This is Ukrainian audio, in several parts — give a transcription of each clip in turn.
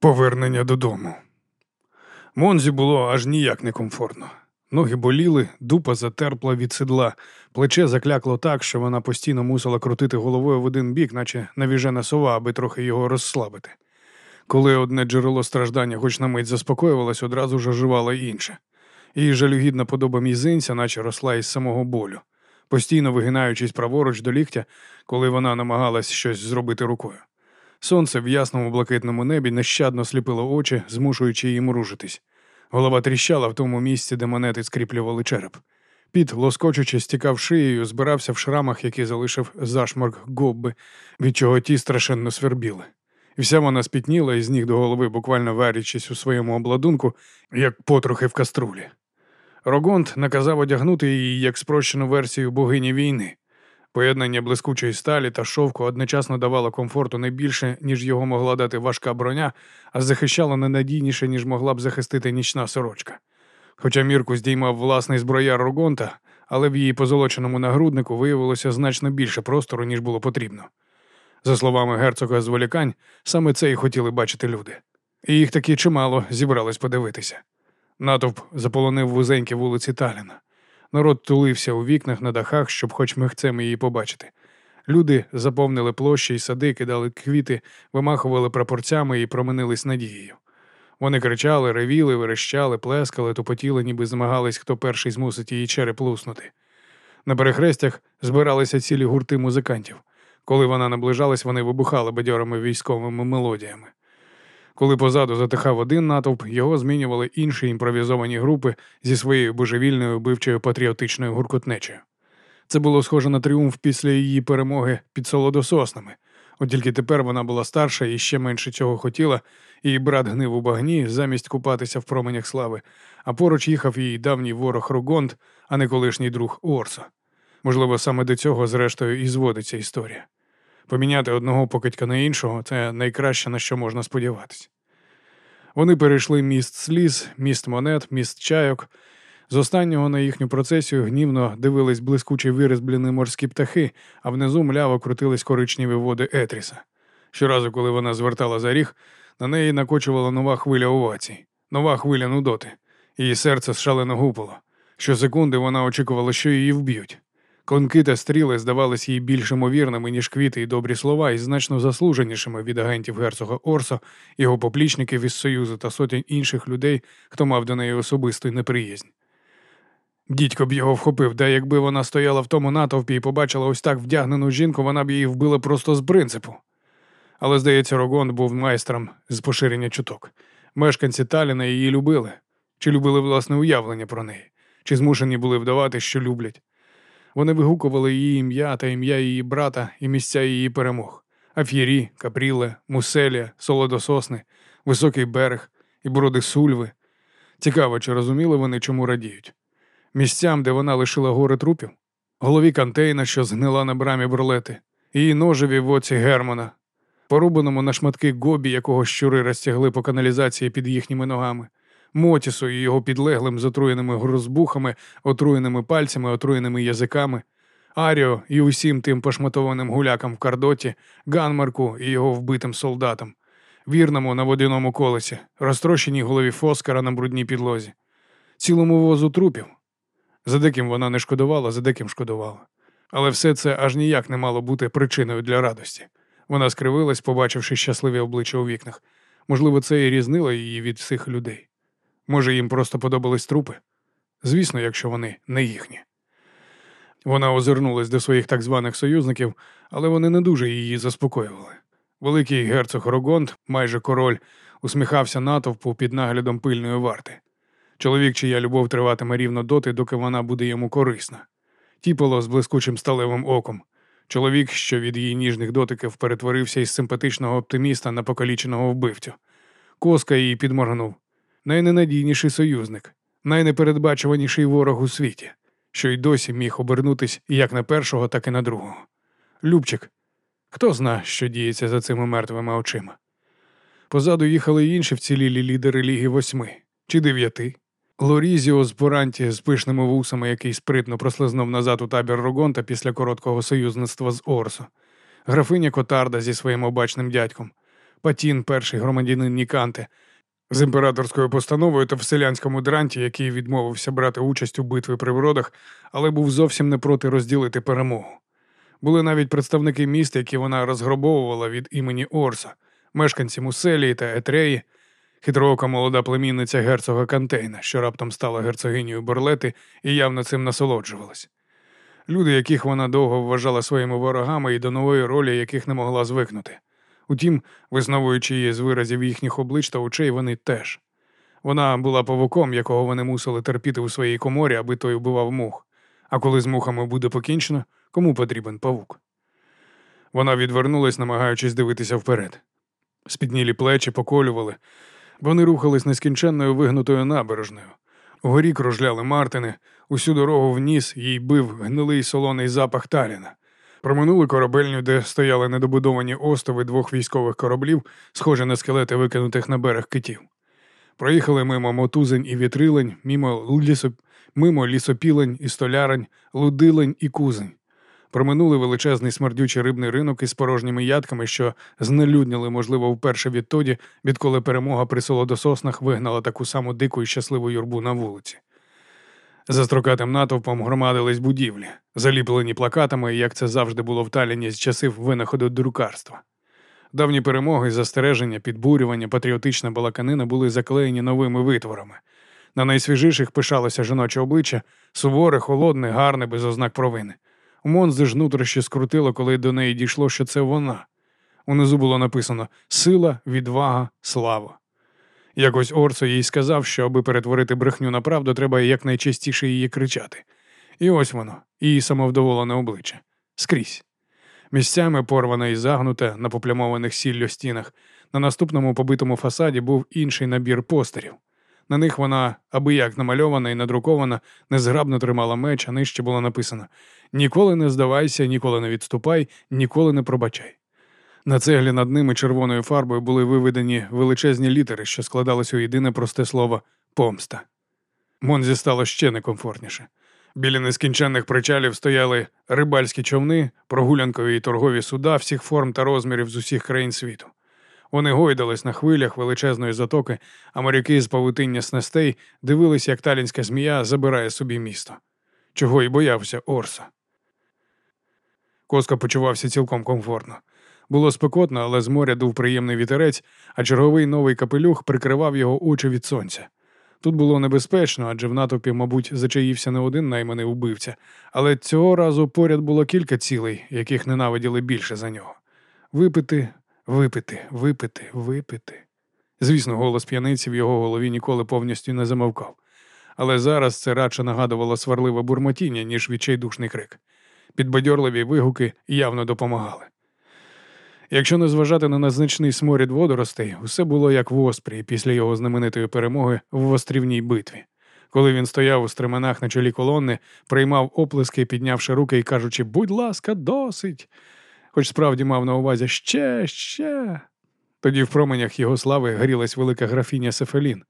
Повернення додому. Монзі було аж ніяк не комфортно. Ноги боліли, дупа затерпла від седла, плече заклякло так, що вона постійно мусила крутити головою в один бік, наче навіжена сова, аби трохи його розслабити. Коли одне джерело страждання, хоч на мить заспокоювалось, одразу ж оживало інше. Її жалюгідна подоба мізинця, наче росла із самого болю, постійно вигинаючись праворуч до ліктя, коли вона намагалась щось зробити рукою. Сонце в ясному блакитному небі нещадно сліпило очі, змушуючи її мружитись. Голова тріщала в тому місці, де монети скріплювали череп. Піт, лоскочучи, стікав шиєю, збирався в шрамах, які залишив зашморк гобби, від чого ті страшенно свербіли. І вся вона спітніла із ніг до голови, буквально варячись у своєму обладунку, як потрохи в каструлі. Рогонт наказав одягнути її як спрощену версію богині війни. Поєднання блискучої сталі та шовку одночасно давало комфорту не більше, ніж його могла дати важка броня, а захищало не надійніше, ніж могла б захистити нічна сорочка. Хоча мірку здіймав власний зброяр Рогонта, але в її позолоченому нагруднику виявилося значно більше простору, ніж було потрібно. За словами герцога зволікань, саме це і хотіли бачити люди. І їх таки чимало зібрались подивитися. Натовп заполонив вузенькі вулиці Таліна. Народ тулився у вікнах на дахах, щоб хоч михцем її побачити. Люди заповнили площі й сади, кидали квіти, вимахували прапорцями і променились надією. Вони кричали, ревіли, верещали, плескали, тупотіли, ніби змагались, хто перший змусить її череп луснути. На перехрестях збиралися цілі гурти музикантів. Коли вона наближалась, вони вибухали бадьорими військовими мелодіями. Коли позаду затихав один натовп, його змінювали інші імпровізовані групи зі своєю божевільною бивчою патріотичною гуркотнечею. Це було схоже на тріумф після її перемоги під солодососнами. От тільки тепер вона була старша і ще менше цього хотіла, її брат гнив у багні замість купатися в променях слави, а поруч їхав її давній ворог Ругонт, а не колишній друг Орса. Можливо, саме до цього, зрештою, і зводиться історія. Поміняти одного покидька на іншого це найкраще, на що можна сподіватися. Вони перейшли міст сліз, міст монет, міст чайок. З останнього на їхню процесію гнівно дивились блискучі вирізблені морські птахи, а внизу мляво крутились коричневі води Етріса. Щоразу, коли вона звертала за ріг, на неї накочувала нова хвиля овацій, нова хвиля нудоти. Її серце шалено гупало. Щосекунди вона очікувала, що її вб'ють. Клинки та стріли здавались їй більш ймовірними, ніж квіти і добрі слова, і значно заслуженішими від агентів герцога Орсо, його поплічників із Союзу та сотень інших людей, хто мав до неї особисту неприязнь. Дідько б його вхопив, де якби вона стояла в тому натовпі і побачила ось так вдягнену жінку, вона б її вбила просто з принципу. Але, здається, Рогон був майстром з поширення чуток. Мешканці Таліна її любили, чи любили власне уявлення про неї, чи змушені були вдавати, що люблять. Вони вигукували її ім'я та ім'я її брата і місця її перемог: Аф'єрі, Капріле, Муселія, Солодососни, Високий берег і броди Сульви. Цікаво, чи розуміли вони, чому радіють? Місцям, де вона лишила гори трупів, голові контейна, що згнила на брамі бурлети, її ножеві в оці Германа, порубаному на шматки гобі, якого щури розтягли по каналізації під їхніми ногами. Мотісу і його підлеглим з отруєними грузбухами, отруєними пальцями, отруєними язиками, Аріо і усім тим пошматованим гулякам в кардоті, Ганмарку і його вбитим солдатам, вірному на водяному колесі, розтрощеній голові Фоскара на брудній підлозі, цілому возу трупів. За деким вона не шкодувала, за деким шкодувала. Але все це аж ніяк не мало бути причиною для радості. Вона скривилась, побачивши щасливі обличчя у вікнах. Можливо, це і різнило її від всіх людей. Може, їм просто подобались трупи? Звісно, якщо вони не їхні. Вона озирнулась до своїх так званих союзників, але вони не дуже її заспокоювали. Великий герцог Рогонт, майже король, усміхався натовпу під наглядом пильної варти. Чоловік, чия любов триватиме рівно доти, доки вона буде йому корисна. Тіпало з блискучим сталевим оком. Чоловік, що від її ніжних дотиків перетворився із симпатичного оптиміста на покаліченого вбивцю. Коска її підморгнув найненадійніший союзник, найнепередбачуваніший ворог у світі, що й досі міг обернутись як на першого, так і на другого. Любчик, хто зна, що діється за цими мертвими очима? Позаду їхали й інші вцілілі лідери Ліги восьми чи дев'яти. Лорізіо з Поранті з пишними вусами, який спритно прослизнув назад у табір Рогонта після короткого союзництва з Орсо, графиня Котарда зі своїм обачним дядьком, Патін, перший громадянин Ніканти, з імператорською постановою та в селянському дранті, який відмовився брати участь у битві при вродах, але був зовсім не проти розділити перемогу. Були навіть представники міст, які вона розгробовувала від імені Орса, мешканці Муселії та Етреї, хитроока молода племінниця герцога Кантейна, що раптом стала герцогинею Борлети і явно цим насолоджувалась. Люди, яких вона довго вважала своїми ворогами і до нової ролі, яких не могла звикнути. Утім, висновуючи її з виразів їхніх облич та очей, вони теж. Вона була павуком, якого вони мусили терпіти у своїй коморі, аби той вбивав мух. А коли з мухами буде покінчено, кому потрібен павук? Вона відвернулась, намагаючись дивитися вперед. Спіднілі плечі поколювали. Вони рухались нескінченною вигнутою набережною. Угорі кружляли Мартини, усю дорогу вніс їй бив гнилий солоний запах Таліна. Проминули корабельню, де стояли недобудовані острови двох військових кораблів, схожі на скелети викинутих на берег китів. Проїхали мимо мотузень і вітрилень, мимо, лісоп... мимо лісопілень і столярень, лудилень і кузень. Проминули величезний смердючий рибний ринок із порожніми ядками, що знелюдніли, можливо, вперше відтоді, відколи перемога при солодососнах вигнала таку саму дику і щасливу юрбу на вулиці. За строкатим натовпом громадились будівлі, заліплені плакатами, як це завжди було в Таліні з часів винаходу друкарства. Давні перемоги, застереження, підбурювання, патріотична балаканина були заклеєні новими витворами. На найсвіжіших пишалося жіноче обличчя, суворе, холодне, гарне, без ознак провини. Монзи ж нутрощі скрутило, коли до неї дійшло, що це вона. Унизу було написано Сила, відвага, слава. Якось Орсо їй сказав, що аби перетворити брехню на правду, треба якнайчастіше її кричати. І ось воно, її самовдоволене обличчя. Скрізь. Місцями порвана і загнута на поплямованих сіллю стінах. На наступному побитому фасаді був інший набір постерів. На них вона, аби як намальована і надрукована, незграбно тримала меч, а нижче було написано Ніколи не здавайся, ніколи не відступай, ніколи не пробачай. На цеглі над ними червоною фарбою були виведені величезні літери, що складалися у єдине просте слово помста. Монзі стало ще некомфортніше. Біля нескінченних причалів стояли рибальські човни, прогулянкові і торгові суда всіх форм та розмірів з усіх країн світу. Вони гойдались на хвилях величезної затоки, а моряки з павутиння снестей дивились, як талінська змія забирає собі місто. Чого й боявся Орса. Коска почувався цілком комфортно. Було спекотно, але з моря дув приємний вітерець, а черговий новий капелюх прикривав його очі від сонця. Тут було небезпечно, адже в натовпі, мабуть, зачаївся не один найманий убивця, але цього разу поряд було кілька цілей, яких ненавиділи більше за нього. Випити, випити, випити, випити. Звісно, голос п'яниці в його голові ніколи повністю не замовкав. Але зараз це радше нагадувало сварливе бурмотіння, ніж відчайдушний крик. Підбадьорливі вигуки явно допомагали. Якщо не зважати на незначний сморід водоростей, усе було як в Оспрі після його знаменитої перемоги в острівній битві. Коли він стояв у стременах на чолі колони, приймав оплески, піднявши руки і кажучи, будь ласка, досить, хоч справді мав на увазі ще, ще. Тоді в променях його слави горілась велика графіня Сефелін,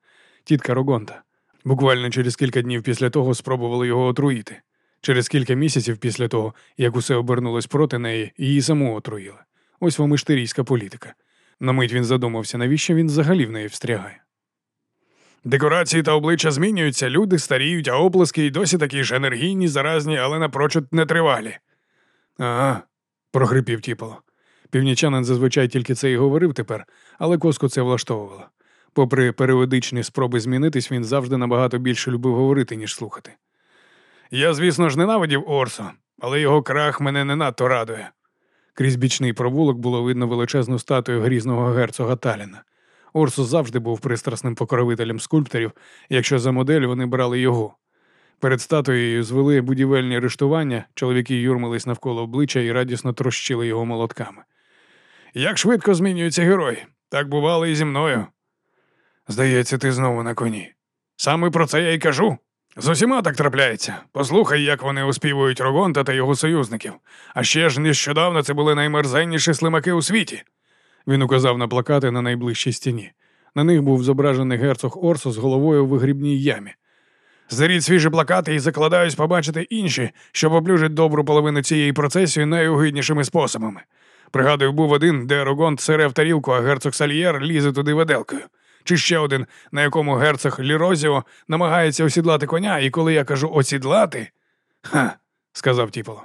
тітка Рогонта. Буквально через кілька днів після того спробували його отруїти. Через кілька місяців після того, як усе обернулось проти неї, її саму отруїли. Ось вам і штирійська політика. На мить він задумався, навіщо він взагалі в неї встрягає. Декорації та обличчя змінюються, люди старіють, а оплески й досі такі ж енергійні, заразні, але напрочуд нетривалі. Ага, прохрипів тіпало. Північанин зазвичай тільки це і говорив тепер, але коску це влаштовувало. Попри періодичні спроби змінитись, він завжди набагато більше любив говорити, ніж слухати. Я, звісно ж, ненавидів Орсо, але його крах мене не надто радує. Крізь бічний провулок було видно величезну статую грізного герцога Таліна. Орсус завжди був пристрасним покровителем скульпторів, якщо за модель вони брали його. Перед статуєю звели будівельні рештування, чоловіки юрмились навколо обличчя і радісно трощили його молотками. Як швидко змінюються герої, так бувало і зі мною. Здається, ти знову на коні. Саме про це я й кажу. З усіма так трапляється. Послухай, як вони оспівують Рогонта та його союзників. А ще ж нещодавно це були наймерзенніші слимаки у світі. Він указав на плакати на найближчій стіні. На них був зображений герцог Орсо з головою в вигрібній ямі. Заріть свіжі плакати і закладаюсь побачити інші, що поблюжать добру половину цієї процесії найугиднішими способами. Пригадую, був один, де Рогон цере в тарілку, а герцог Сальєр лізе туди веделкою. Чи ще один, на якому герцог Лірозіо намагається осідлати коня, і коли я кажу осідлати. Ха, сказав Тіполо.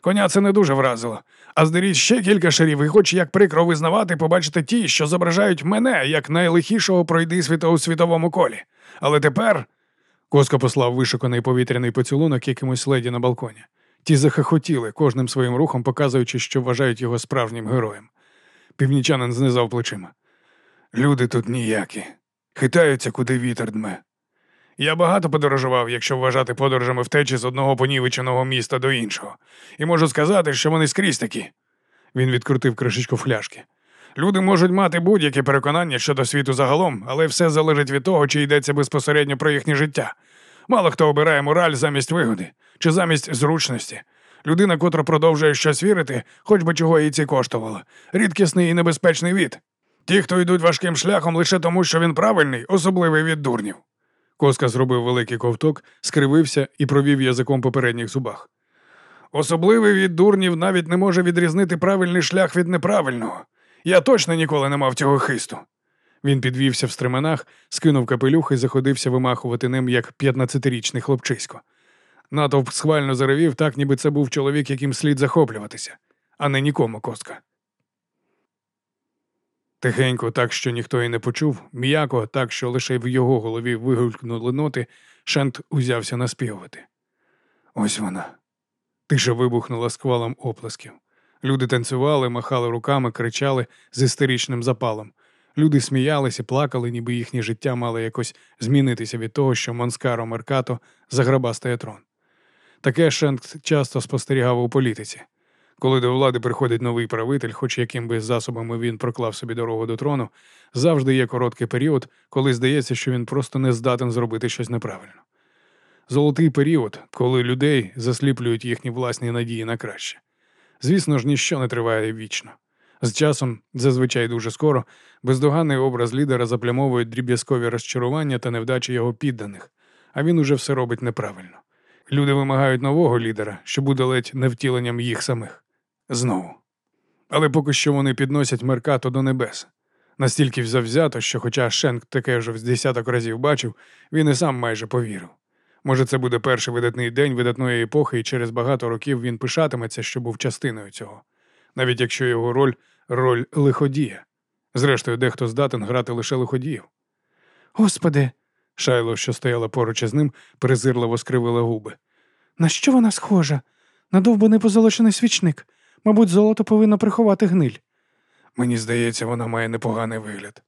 Коня це не дуже вразило. А здеріть ще кілька шарів, і хоч як прикро визнавати, побачите ті, що зображають мене як найлихішого пройди світа у світовому колі. Але тепер. Коска послав вишуканий повітряний поцілунок якимось леді на балконі. Ті захохотіли, кожним своїм рухом показуючи, що вважають його справжнім героєм. Північанин знизав плечима. Люди тут ніякі, хитаються, куди вітер дме. Я багато подорожував, якщо вважати подорожами втечі з одного понівеченого міста до іншого, і можу сказати, що вони скрізь такі. Він відкрутив кришечку фляшки. Люди можуть мати будь-які переконання щодо світу загалом, але все залежить від того, чи йдеться безпосередньо про їхнє життя. Мало хто обирає мораль замість вигоди чи замість зручності. Людина, котра продовжує щось вірити, хоч би чого їй це коштувало. Рідкісний і небезпечний від. Ті, хто йдуть важким шляхом лише тому, що він правильний, особливий від дурнів. Коска зробив великий ковток, скривився і провів язиком по передніх зубах. Особливий від дурнів навіть не може відрізнити правильний шлях від неправильного. Я точно ніколи не мав цього хисту. Він підвівся в стременах, скинув капелюх і заходився вимахувати ним, як п'ятнадцятирічний хлопчисько. Натовп схвально заревів, так ніби це був чоловік, яким слід захоплюватися, а не нікому костка. Тихенько, так що ніхто і не почув, м'яко, так що лише в його голові вигулькнули ноти, Шент узявся наспівувати. Ось вона. Тиша вибухнула сквалом оплесків. Люди танцювали, махали руками, кричали з істеричним запалом. Люди сміялися, плакали, ніби їхнє життя мало якось змінитися від того, що Монскаро Меркато заграбастає трон. Таке Шенк часто спостерігав у політиці. Коли до влади приходить новий правитель, хоч яким би засобами він проклав собі дорогу до трону, завжди є короткий період, коли здається, що він просто не здатен зробити щось неправильно. Золотий період, коли людей засліплюють їхні власні надії на краще. Звісно ж, ніщо не триває вічно. З часом, зазвичай дуже скоро, бездоганний образ лідера заплямовують дріб'язкові розчарування та невдачі його підданих, а він уже все робить неправильно. Люди вимагають нового лідера, що буде ледь не втіленням їх самих. Знову. Але поки що вони підносять Меркато до небес. Настільки завзято, що, хоча Шенк таке вже з десяток разів бачив, він і сам майже повірив. Може, це буде перший видатний день видатної епохи, і через багато років він пишатиметься, що був частиною цього, навіть якщо його роль роль лиходія. Зрештою, дехто здатен грати лише лиходіїв. Господи, шайло, що стояла поруч із ним, презирливо скривила губи. На що вона схожа? На довбаний позолочений свічник. Мабуть, золото повинно приховати гниль. Мені здається, вона має непоганий вигляд.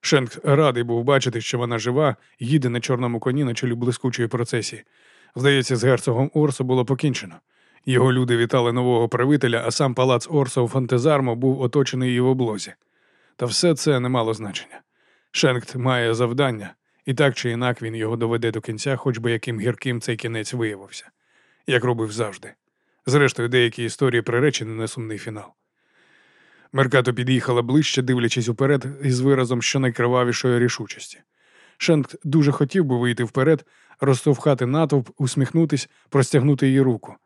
Шенк радий був бачити, що вона жива, їде на чорному коні на чолі блискучої процесії. Здається, з герцогом Орсо було покінчено. Його люди вітали нового правителя, а сам палац Орсо у Фантезармо був оточений її в облозі. Та все це не мало значення. Шенкт має завдання, і так чи інак він його доведе до кінця, хоч би яким гірким цей кінець виявився, як робив завжди. Зрештою, деякі історії приречені на сумний фінал. Меркато під'їхала ближче, дивлячись уперед із виразом щонайкривавішої рішучості. Шенк дуже хотів би вийти вперед, розтовхати натовп, усміхнутись, простягнути її руку.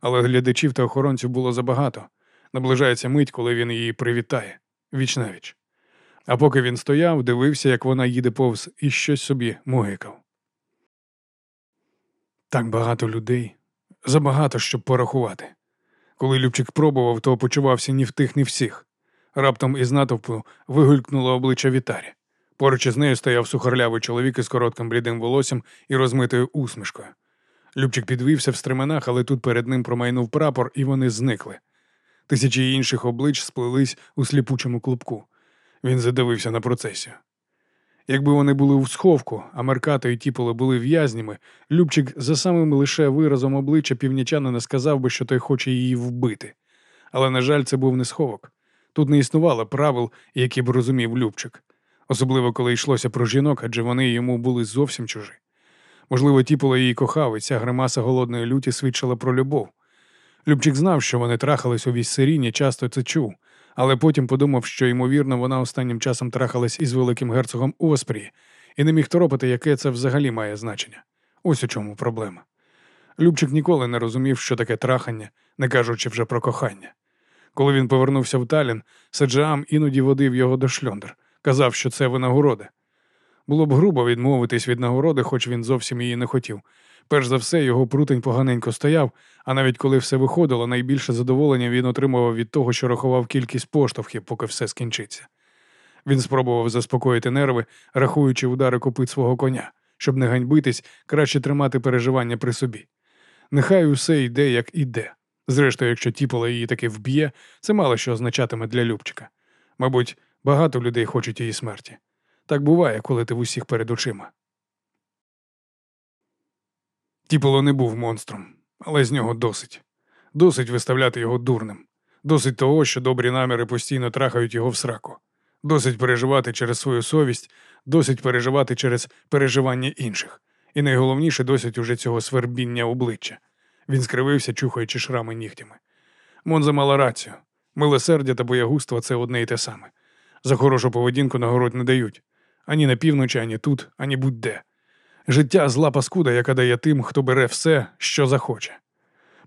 Але глядачів та охоронців було забагато. Наближається мить, коли він її привітає віч навіч. А поки він стояв, дивився, як вона їде повз і щось собі мугикав. Так багато людей, забагато, щоб порахувати. Коли Любчик пробував, то почувався ні в тих, ні всіх. Раптом із натовпу вигулькнуло обличчя Вітарі. Поруч із нею стояв сухорлявий чоловік із коротким блідим волоссям і розмитою усмішкою. Любчик підвівся в стременах, але тут перед ним промайнув прапор, і вони зникли. Тисячі інших облич сплелись у сліпучому клубку. Він задивився на процесію. Якби вони були у сховку, а Меркато і Тіполе були в'язнями, Любчик за самим лише виразом обличчя північанина сказав би, що той хоче її вбити. Але, на жаль, це був не сховок. Тут не існувало правил, які б розумів Любчик, особливо коли йшлося про жінок, адже вони йому були зовсім чужі. Можливо, Тіполе її кохав, і ця гримаса голодної люті свідчила про любов. Любчик знав, що вони трахались у віссеріні, часто це чув, але потім подумав, що, ймовірно, вона останнім часом трахалась із великим герцогом Оспрі, і не міг торопити, яке це взагалі має значення. Ось у чому проблема. Любчик ніколи не розумів, що таке трахання, не кажучи вже про кохання. Коли він повернувся в Талін, Саджаам іноді водив його до шльондр, казав, що це винагорода. Було б грубо відмовитись від нагороди, хоч він зовсім її не хотів. Перш за все, його прутень поганенько стояв, а навіть коли все виходило, найбільше задоволення він отримував від того, що рахував кількість поштовхів, поки все скінчиться. Він спробував заспокоїти нерви, рахуючи удари копит свого коня, щоб не ганьбитись, краще тримати переживання при собі. Нехай усе йде, як іде. Зрештою, якщо тіпола її таки вб'є, це мало що означатиме для Любчика. Мабуть, багато людей хочуть її смерті. Так буває, коли ти в усіх перед очима. Тіполо не був монстром, але з нього досить. Досить виставляти його дурним. Досить того, що добрі наміри постійно трахають його в сраку. Досить переживати через свою совість, досить переживати через переживання інших. І найголовніше досить уже цього свербіння обличчя. Він скривився, чухаючи шрами нігтями. Монза мала рацію. Милосердя та боягузтво це одне і те саме. За хорошу поведінку нагород не дають ані на півночі, ані тут, ані будь-де. Життя зла паскуда, яка дає тим, хто бере все, що захоче.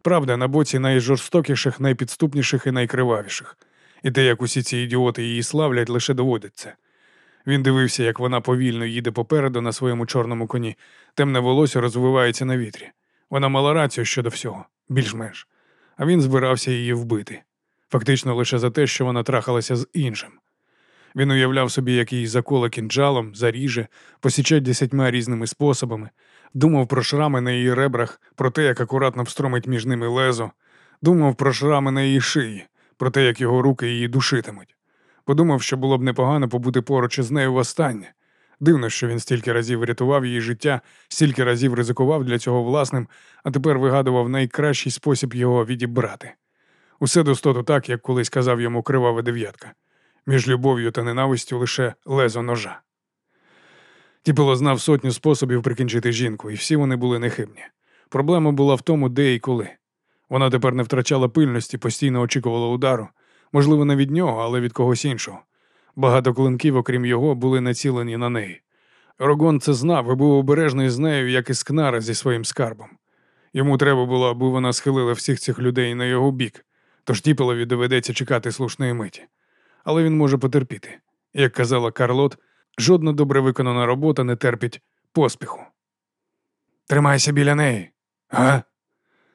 Правда, на боці найжорстокіших, найпідступніших і найкривавіших. І те, як усі ці ідіоти її славлять, лише доводить це. Він дивився, як вона повільно їде попереду на своєму чорному коні, темне волосся розвивається на вітрі. Вона мала рацію щодо всього, більш-менш. А він збирався її вбити. Фактично лише за те, що вона трахалася з іншим. Він уявляв собі, як її заколе кінджалом, заріже, посіче десятьма різними способами, думав про шрами на її ребрах, про те, як акуратно встромить між ними лезо, думав про шрами на її шиї, про те, як його руки її душитимуть. Подумав, що було б непогано побути поруч із нею востаннє. Дивно, що він стільки разів рятував її життя, стільки разів ризикував для цього власним, а тепер вигадував найкращий спосіб його відібрати. Усе достоту так, як колись казав йому кривава дев'ятка. Між любов'ю та ненавистю лише лезо ножа. Тіпило знав сотню способів прикінчити жінку, і всі вони були нехибні. Проблема була в тому, де і коли. Вона тепер не втрачала пильності, постійно очікувала удару, можливо, не від нього, але від когось іншого. Багато клинків, окрім його, були націлені на неї. Рогон це знав і був обережний з нею, як і скнара зі своїм скарбом. Йому треба було, аби вона схилила всіх цих людей на його бік, тож Тіпелові доведеться чекати слушної миті. Але він може потерпіти. Як казала Карлот, жодна добре виконана робота не терпить поспіху. Тримайся біля неї. Га?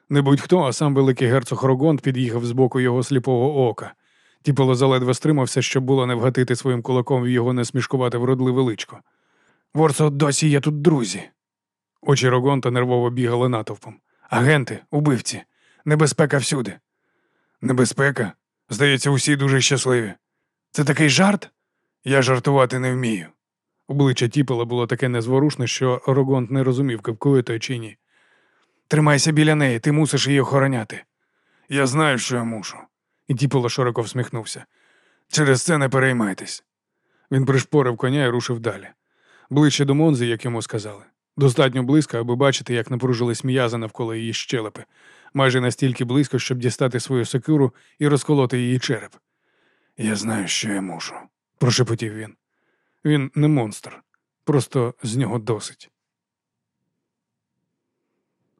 Не будь-хто, а сам великий герцог Рогонт під'їхав з боку його сліпого ока. Тіпало заледве стримався, щоб було не вгатити своїм кулаком в його несмішкувати вродливе личко. Ворсо, досі є тут друзі. Очі Рогонта нервово бігали натовпом. Агенти, убивці, небезпека всюди. Небезпека? Здається, усі дуже щасливі. Це такий жарт? Я жартувати не вмію. Обличчя Тіпела було таке незворушне, що Рогонт не розумів, кивкує той чи ні. Тримайся біля неї, ти мусиш її охороняти. Я знаю, що я мушу. І Тіполо широко всміхнувся. Через це не переймайтесь. Він пришпорив коня і рушив далі. Ближче до Монзи, як йому сказали. Достатньо близько, аби бачити, як напружились м'язи навколо її щелепи, майже настільки близько, щоб дістати свою сокиру і розколоти її череп. Я знаю, що я мушу, прошепотів він. Він не монстр, просто з нього досить.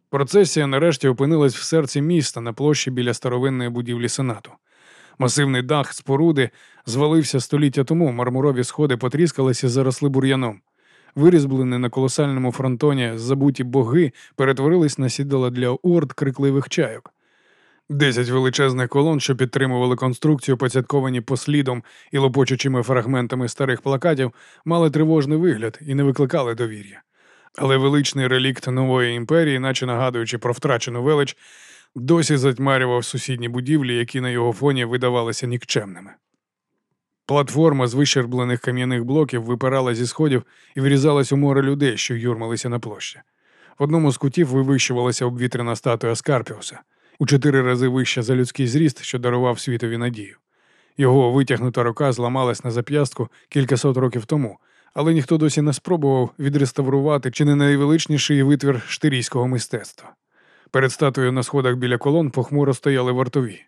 Процесія нарешті опинилась в серці міста на площі біля старовинної будівлі Сенату. Масивний дах споруди звалився століття тому, мармурові сходи потріскалися і заросли бур'яном. Вирізблені на колосальному фронтоні забуті боги перетворились на сідала для орд крикливих чайок. Десять величезних колон, що підтримували конструкцію, поцятковані послідом і лопочучими фрагментами старих плакатів, мали тривожний вигляд і не викликали довір'я. Але величний релікт нової імперії, наче нагадуючи про втрачену велич, досі затьмарював сусідні будівлі, які на його фоні видавалися нікчемними. Платформа з вищерблених кам'яних блоків випирала зі сходів і врізалась у море людей, що юрмалися на площі. В одному з кутів вивищувалася обвітряна статуя Скарпіуса, у чотири рази вища за людський зріст, що дарував світові надію. Його витягнута рука зламалась на зап'ястку кількасот років тому, але ніхто досі не спробував відреставрувати чи не найвеличніший витвір штирійського мистецтва. Перед статуєю на сходах біля колон похмуро стояли вартові.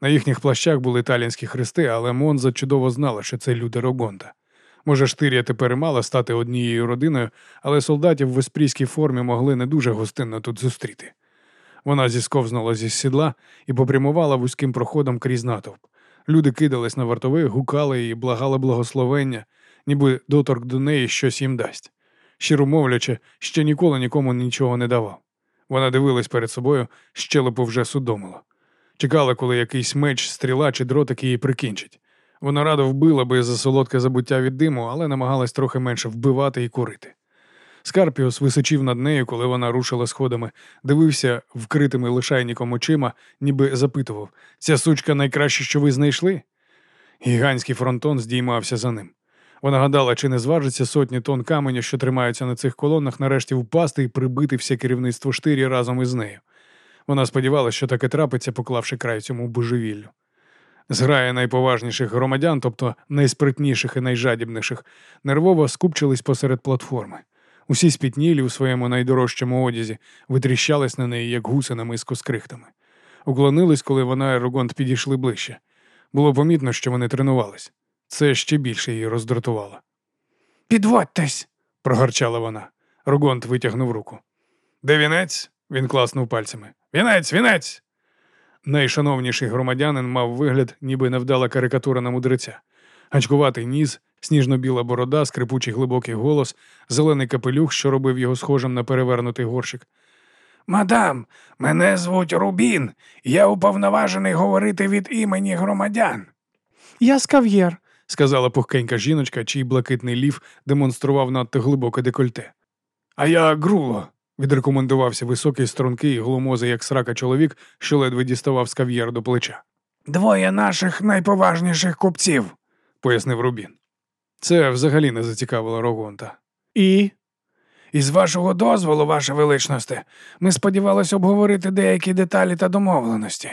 На їхніх плащах були італійські хрести, але Монза чудово знала, що це люди Рогонда. Може, Штирія тепер і мала стати однією родиною, але солдатів в еспрійській формі могли не дуже гостинно тут зустріти. Вона зісковзнула зі сідла і попрямувала вузьким проходом крізь натовп. Люди кидались на вартових, гукали і благали благословення, ніби доторк до неї щось їм дасть. Щиро мовлячи, ще ніколи нікому нічого не давав. Вона дивилась перед собою, щелепу вже судомило. Чекала, коли якийсь меч, стріла чи дротик її прикінчить. Вона радо вбила би за солодке забуття від диму, але намагалась трохи менше вбивати і курити. Скарпіус височив над нею, коли вона рушила сходами, дивився вкритими лишайником очима, ніби запитував ця сучка найкраще, що ви знайшли? Гігантський фронтон здіймався за ним. Вона гадала, чи не зважиться сотні тонн каменя, що тримаються на цих колонах, нарешті впасти і прибити все керівництво штирі разом із нею. Вона сподівалася, що таке трапиться, поклавши край цьому божевіллю. Зграя найповажніших громадян, тобто найспритніших і найжадібніших, нервово скупчились посеред платформи. Усі спітнілі у своєму найдорожчому одязі витріщались на неї, як гуси на миску з крихтами. Уклонились, коли вона і Рогонт підійшли ближче. Було помітно, що вони тренувались. Це ще більше її роздратувало. Підводьтесь, прогарчала вона. Рогонт витягнув руку. Де вінець? Він класнув пальцями. Вінець, вінець. Найшановніший громадянин мав вигляд, ніби невдала карикатура на мудреця. Гачкуватий ніс, сніжно-біла борода, скрипучий глибокий голос, зелений капелюх, що робив його схожим на перевернутий горщик. Мадам, мене звуть Рубін. Я уповноважений говорити від імені громадян. Я скав'єр, сказала пухкенька жіночка, чий блакитний лів демонстрував надто глибоке декольте. А я Груло, відрекомендувався високий, стрункий і глумозий, як срака чоловік, що ледве діставав скав'єр до плеча. Двоє наших найповажніших купців, пояснив Рубін. Це взагалі не зацікавило Рогонта. І? Із вашого дозволу, ваше величносте, ми сподівалися обговорити деякі деталі та домовленості.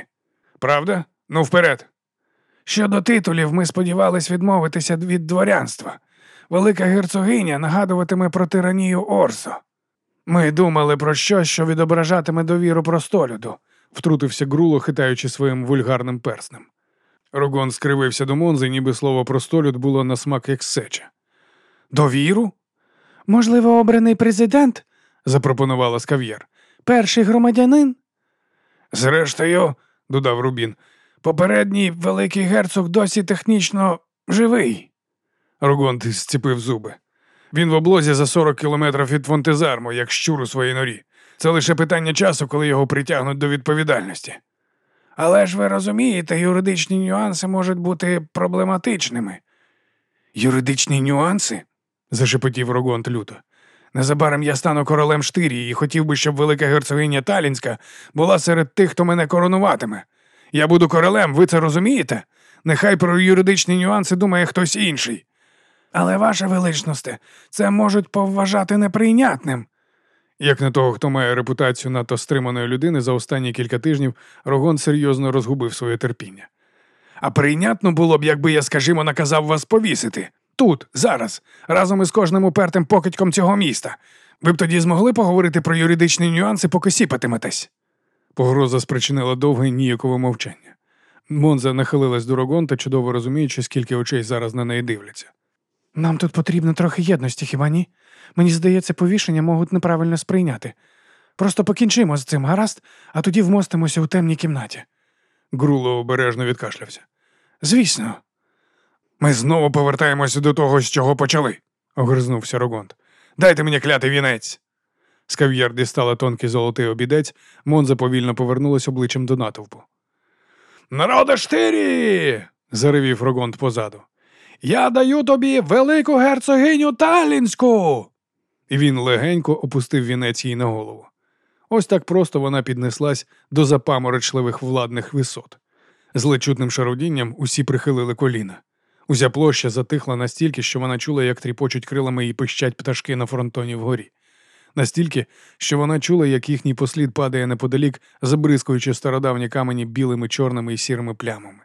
Правда? Ну, вперед. Щодо титулів, ми сподівалися відмовитися від дворянства. Велика герцогиня нагадуватиме про тиранію Орсо. Ми думали про щось, що відображатиме довіру простолюду, втрутився Груло, хитаючи своїм вульгарним перснем. Рогон скривився до Монзи, ніби слово простолюд було на смак як сеча. Довіру? Можливо, обраний президент? запропонувала Скав'єр. Перший громадянин? Зрештою, додав Рубін, попередній великий герцог досі технічно живий. Рогонт зціпив зуби. Він в облозі за 40 кілометрів від Фонтезарму, як щур у своїй норі. Це лише питання часу, коли його притягнуть до відповідальності. Але ж ви розумієте, юридичні нюанси можуть бути проблематичними. Юридичні нюанси? зашепотів Рогонт люто. Незабаром я стану королем штирії і хотів би, щоб велика герцогиня Талінська була серед тих, хто мене коронуватиме. Я буду королем, ви це розумієте? Нехай про юридичні нюанси думає хтось інший. Але, ваша величносте, це можуть повважати неприйнятним. Як не того, хто має репутацію надто стриманої людини, за останні кілька тижнів Рогон серйозно розгубив своє терпіння. А прийнятно було б, якби я, скажімо, наказав вас повісити тут, зараз, разом із кожним упертим покидьком цього міста. Ви б тоді змогли поговорити про юридичні нюанси, поки сіпатиметесь. Погроза спричинила довге ніякове мовчання. Монза нахилилась до Рогонта, чудово розуміючи, скільки очей зараз на неї дивляться. Нам тут потрібно трохи єдності, хіба ні? Мені здається, повішення можуть неправильно сприйняти. Просто покінчимо з цим гаразд, а тоді вмостимося у темній кімнаті. Груло обережно відкашлявся. Звісно. Ми знову повертаємося до того, з чого почали, огризнувся Рогонт. Дайте мені клятий вінець. Скав'єр дістала тонкий золотий обідець, Монза повільно повернулась обличчям до натовпу. Народа штирі. заревів Рогонт позаду. Я даю тобі велику герцогиню Талінську. І він легенько опустив вінець їй на голову. Ось так просто вона піднеслась до запаморочливих владних висот. З лечутним шародінням усі прихилили коліна. Уся площа затихла настільки, що вона чула, як тріпочуть крилами і пищать пташки на фронтоні вгорі. Настільки, що вона чула, як їхній послід падає неподалік, забризкуючи стародавні камені білими, чорними і сірими плямами.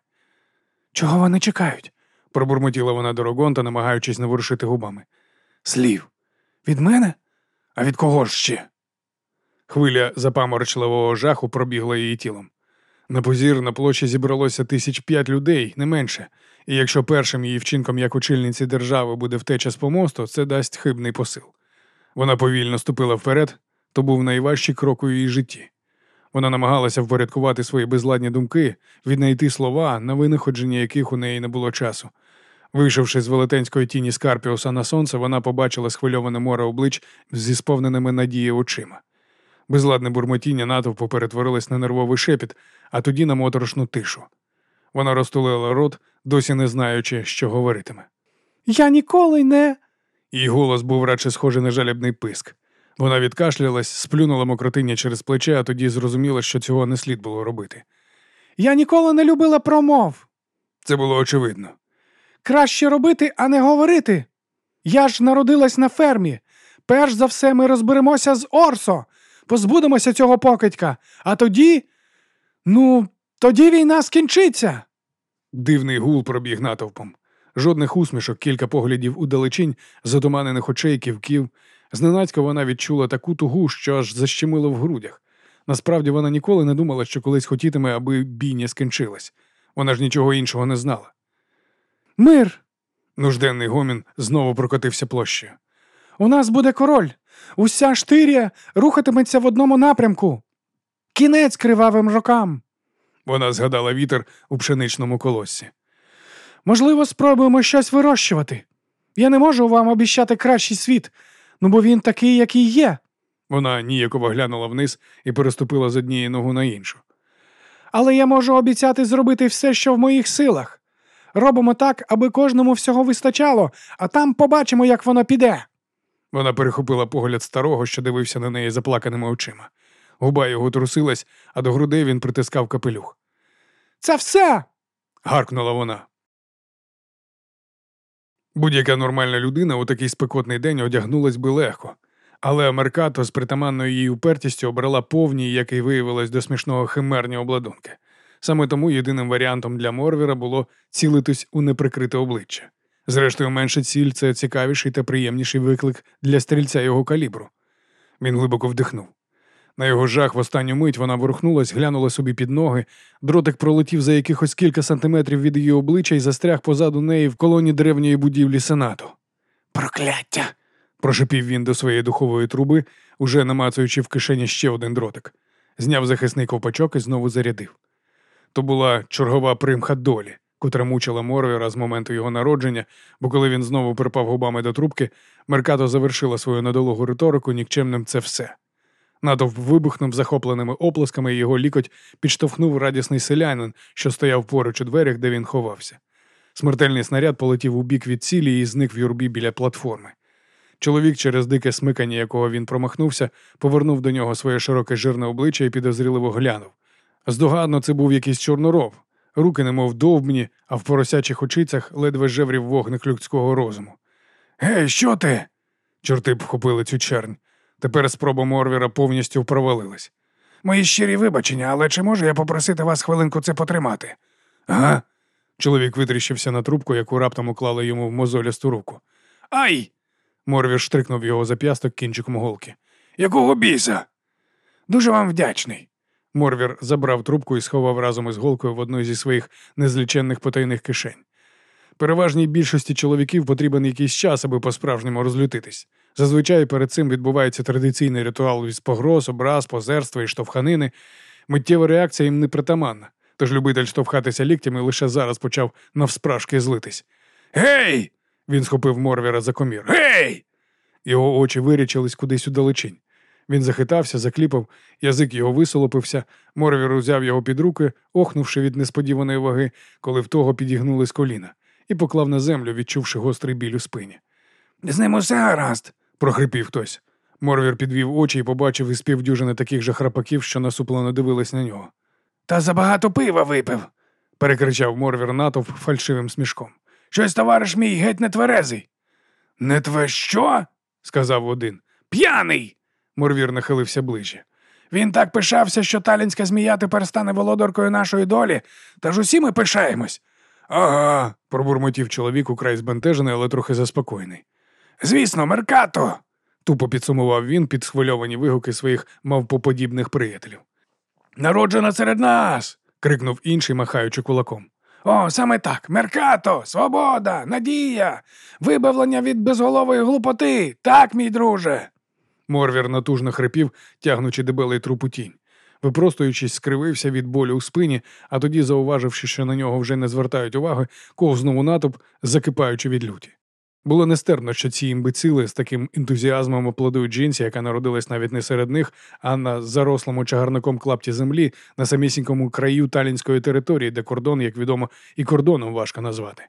Чого вони чекають? Пробурмотіла вона до Рогонта, намагаючись не ворушити губами. Слів. Від мене? А від кого ж ще? Хвиля запаморочливого жаху пробігла її тілом. На позір на площі зібралося тисяч п'ять людей, не менше, і якщо першим її вчинком як очільниці держави буде втеча з помосту, це дасть хибний посил. Вона повільно ступила вперед, то був найважчий крок у її житті. Вона намагалася впорядкувати свої безладні думки, віднайти слова, на винаходження яких у неї не було часу. Вийшовши з велетенської тіні Скарпіуса на сонце, вона побачила схвильоване море облич зі сповненими надії очима. Безладне бурмотіння натовпу перетворилось на нервовий шепіт, а тоді на моторошну тишу. Вона розтулила рот, досі не знаючи, що говоритиме. Я ніколи не. Її голос був радше схожий на жалібний писк. Вона відкашлялась, сплюнула мокротиння через плече, а тоді зрозуміла, що цього не слід було робити. Я ніколи не любила промов. Це було очевидно. Краще робити, а не говорити. Я ж народилась на фермі. Перш за все, ми розберемося з Орсо, позбудемося цього покидька, а тоді. Ну, тоді війна скінчиться. Дивний гул пробіг натовпом. Жодних усмішок, кілька поглядів у далечінь, затуманених очей, ківків. Зненацька вона відчула таку тугу, що аж защемило в грудях. Насправді вона ніколи не думала, що колись хотітиме, аби бійня скінчилась. Вона ж нічого іншого не знала. Мир. Нужденний гомін знову прокотився площею. У нас буде король. Уся штирія рухатиметься в одному напрямку. Кінець кривавим рокам. Вона згадала вітер у пшеничному колоссі. Можливо, спробуємо щось вирощувати. Я не можу вам обіщати кращий світ, ну бо він такий, який є. Вона ніяково глянула вниз і переступила з однієї ногу на іншу. Але я можу обіцяти зробити все, що в моїх силах. Робимо так, аби кожному всього вистачало, а там побачимо, як воно піде. Вона перехопила погляд старого, що дивився на неї заплаканими очима. Губа його трусилась, а до грудей він притискав капелюх. Це все. гаркнула вона. Будь-яка нормальна людина у такий спекотний день одягнулась би легко, але Меркато з притаманною її упертістю обрала повні, як і виявилось до смішного химерні обладунки. Саме тому єдиним варіантом для Морвіра було цілитись у неприкрите обличчя. Зрештою, менша ціль це цікавіший та приємніший виклик для стрільця його калібру. Він глибоко вдихнув. На його жах в останню мить вона ворухнулась, глянула собі під ноги. Дротик пролетів за якихось кілька сантиметрів від її обличчя і застряг позаду неї в колоні древньої будівлі сенату. Прокляття! прошепів він до своєї духової труби, уже намацуючи в кишені ще один дротик. Зняв захисний ковпачок і знову зарядив. То була чергова примха долі, котра мучила Морвіра з моменту його народження, бо коли він знову припав губами до трубки, Меркато завершила свою недолугу риторику нікчемним це все. Натовп вибухнув захопленими оплесками, і його лікоть підштовхнув радісний селянин, що стояв поруч у дверях, де він ховався. Смертельний снаряд полетів у бік від цілі і зник в юрбі біля платформи. Чоловік, через дике смикання, якого він промахнувся, повернув до нього своє широке жирне обличчя і підозріливо глянув. Здогадно, це був якийсь чорноров, руки немов довбні, а в поросячих очицях ледве жеврів вогник людського розуму. Гей, що ти? Чорти б вхопили цю чернь. Тепер спроба Морвіра повністю провалилась. Мої щирі вибачення, але чи можу я попросити вас хвилинку це потримати? Ага. Чоловік витріщився на трубку, яку раптом уклали йому в мозолясту руку. Ай! Морвір штрикнув його зап'ясток кінчиком голки. Якого біса? Дуже вам вдячний. Морвір забрав трубку і сховав разом із голкою в одну зі своїх незліченних потайних кишень. Переважній більшості чоловіків потрібен якийсь час, аби по-справжньому розлютитись. Зазвичай перед цим відбувається традиційний ритуал із погроз, образ, позерства і штовханини. Миттєва реакція їм не притаманна, тож любитель штовхатися ліктями лише зараз почав навспрашки злитись. Гей! Він схопив Морвіра за комір. Гей! Його очі вирічились кудись у далечінь. Він захитався, закліпав, язик його висолопився, Морвір узяв його під руки, охнувши від несподіваної ваги, коли в того підігнулись коліна, і поклав на землю, відчувши гострий біль у спині. З ним усе гаразд, прохрипів хтось. Морвір підвів очі і побачив із півдюжини таких же храпаків, що насуплено дивились на нього. Та забагато пива випив, перекричав Морвір натовп фальшивим смішком. Щось товариш мій геть не тверезий. Не тве що? сказав один. П'яний. Морвір нахилився ближче. Він так пишався, що талінська змія тепер стане володаркою нашої долі, та ж усі ми пишаємось. Ага, пробурмотів чоловік украй збентежений, але трохи заспокоєний. Звісно, Меркато. тупо підсумував він під схвильовані вигуки своїх мавпоподібних приятелів. Народжена серед нас. крикнув інший, махаючи кулаком. О, саме так. Меркато, свобода, надія, вибавлення від безголової глупоти. Так, мій друже. Морвір натужно хрипів, тягнучи дебелий труп у тінь. Випростуючись, скривився від болю у спині, а тоді, зауваживши, що на нього вже не звертають уваги, ковзнув у натовп, закипаючи від люті. Було нестерпно, що ці імбецили з таким ентузіазмом аплодують жінці, яка народилась навіть не серед них, а на зарослому чагарником клапті землі на самісінькому краю талінської території, де кордон, як відомо, і кордоном важко назвати.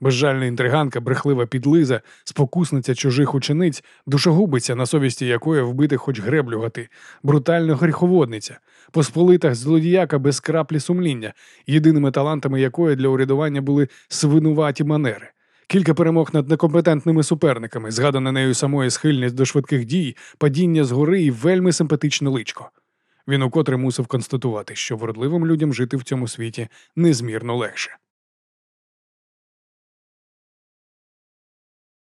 Безжальна інтриганка, брехлива підлиза, спокусниця чужих учениць, душогубиця, на совісті якої вбити хоч греблю гати, брутальна гріховодниця, посполита злодіяка без краплі сумління, єдиними талантами якої для урядування були свинуваті манери. Кілька перемог над некомпетентними суперниками, згадана нею самою схильність до швидких дій, падіння з гори і вельми симпатичне личко. Він укотре мусив констатувати, що вродливим людям жити в цьому світі незмірно легше.